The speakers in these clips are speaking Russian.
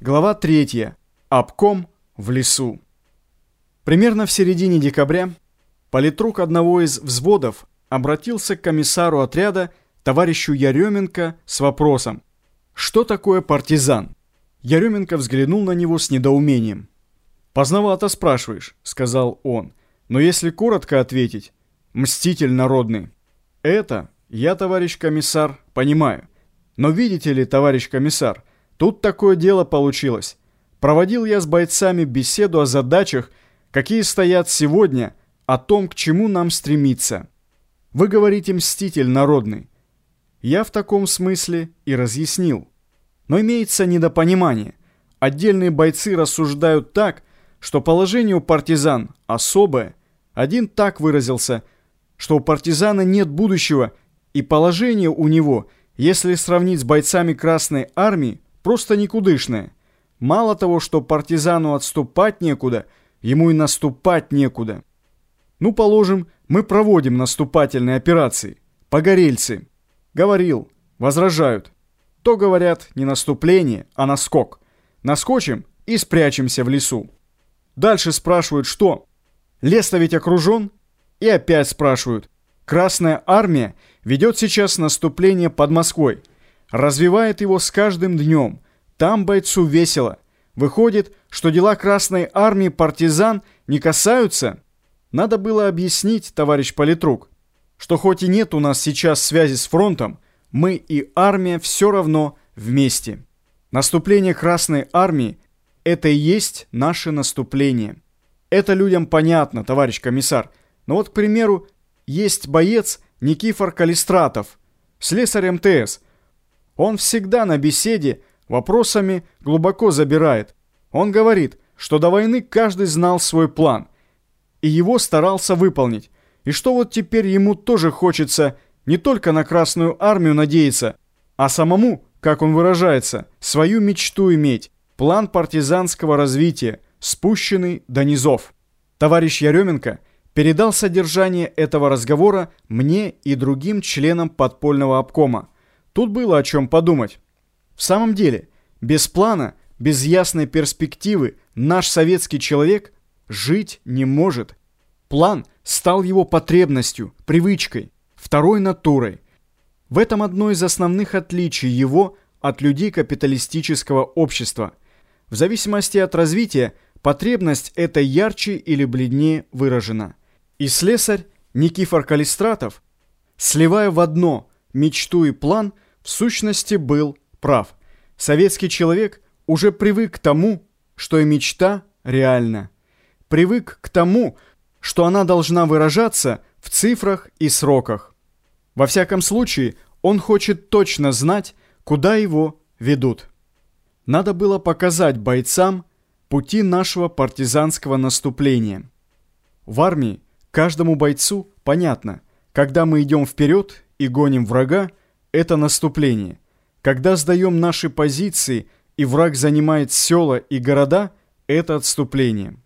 Глава 3. Обком в лесу. Примерно в середине декабря политрук одного из взводов обратился к комиссару отряда товарищу Яременко с вопросом «Что такое партизан?». Яременко взглянул на него с недоумением. «Поздновато спрашиваешь», — сказал он, «но если коротко ответить, мститель народный». «Это я, товарищ комиссар, понимаю. Но видите ли, товарищ комиссар, Тут такое дело получилось. Проводил я с бойцами беседу о задачах, какие стоят сегодня, о том, к чему нам стремиться. Вы говорите «мститель народный». Я в таком смысле и разъяснил. Но имеется недопонимание. Отдельные бойцы рассуждают так, что положение у партизан особое. Один так выразился, что у партизана нет будущего, и положение у него, если сравнить с бойцами Красной Армии, просто никудышное. Мало того, что партизану отступать некуда, ему и наступать некуда. Ну, положим, мы проводим наступательные операции. Погорельцы. Говорил. Возражают. То говорят не наступление, а наскок. Наскочим и спрячемся в лесу. Дальше спрашивают, что? Лес-то ведь окружен? И опять спрашивают. Красная армия ведет сейчас наступление под Москвой развивает его с каждым днем. Там бойцу весело. Выходит, что дела Красной Армии партизан не касаются? Надо было объяснить, товарищ политрук, что хоть и нет у нас сейчас связи с фронтом, мы и армия все равно вместе. Наступление Красной Армии – это и есть наше наступление. Это людям понятно, товарищ комиссар. Но вот, к примеру, есть боец Никифор Калистратов, слесарь МТС – он всегда на беседе вопросами глубоко забирает. Он говорит, что до войны каждый знал свой план, и его старался выполнить, и что вот теперь ему тоже хочется не только на Красную Армию надеяться, а самому, как он выражается, свою мечту иметь, план партизанского развития, спущенный до низов. Товарищ Яременко передал содержание этого разговора мне и другим членам подпольного обкома. Тут было о чем подумать. В самом деле, без плана, без ясной перспективы наш советский человек жить не может. План стал его потребностью, привычкой, второй натурой. В этом одно из основных отличий его от людей капиталистического общества. В зависимости от развития потребность эта ярче или бледнее выражена. И слесарь Никифор Калистратов, сливая в одно мечту и план – в сущности был прав. Советский человек уже привык к тому, что и мечта реальна. Привык к тому, что она должна выражаться в цифрах и сроках. Во всяком случае, он хочет точно знать, куда его ведут. Надо было показать бойцам пути нашего партизанского наступления. В армии каждому бойцу понятно, когда мы идем вперед и гоним врага, это наступление. Когда сдаем наши позиции, и враг занимает села и города, это отступление.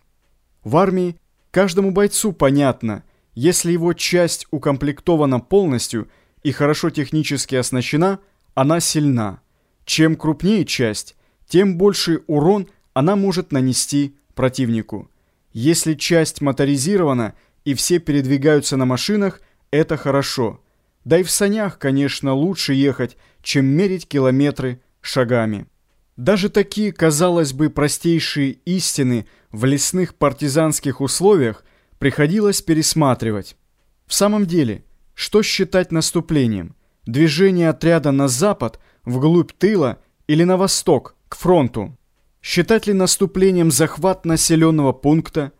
В армии каждому бойцу понятно, если его часть укомплектована полностью и хорошо технически оснащена, она сильна. Чем крупнее часть, тем больший урон она может нанести противнику. Если часть моторизирована и все передвигаются на машинах, это хорошо – да и в санях, конечно, лучше ехать, чем мерить километры шагами. Даже такие, казалось бы, простейшие истины в лесных партизанских условиях приходилось пересматривать. В самом деле, что считать наступлением? Движение отряда на запад, вглубь тыла или на восток, к фронту? Считать ли наступлением захват населенного пункта?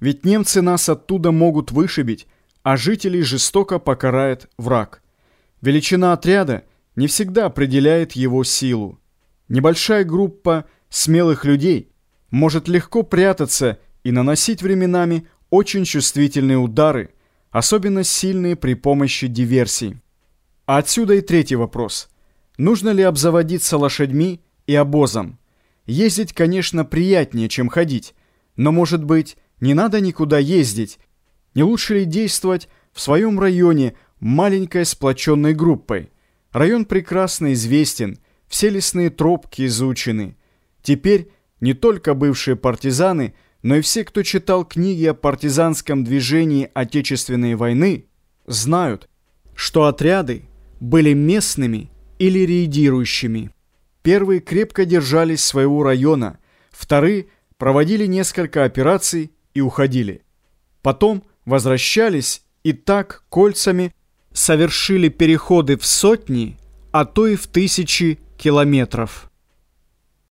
Ведь немцы нас оттуда могут вышибить, а жителей жестоко покарает враг. Величина отряда не всегда определяет его силу. Небольшая группа смелых людей может легко прятаться и наносить временами очень чувствительные удары, особенно сильные при помощи диверсий. А отсюда и третий вопрос. Нужно ли обзаводиться лошадьми и обозом? Ездить, конечно, приятнее, чем ходить, но, может быть, не надо никуда ездить, не лучше ли действовать в своем районе маленькой сплоченной группой? Район прекрасно известен, все лесные тропки изучены. Теперь не только бывшие партизаны, но и все, кто читал книги о партизанском движении Отечественной войны, знают, что отряды были местными или рейдирующими. Первые крепко держались своего района, вторые проводили несколько операций и уходили. Потом возвращались и так кольцами совершили переходы в сотни, а то и в тысячи километров.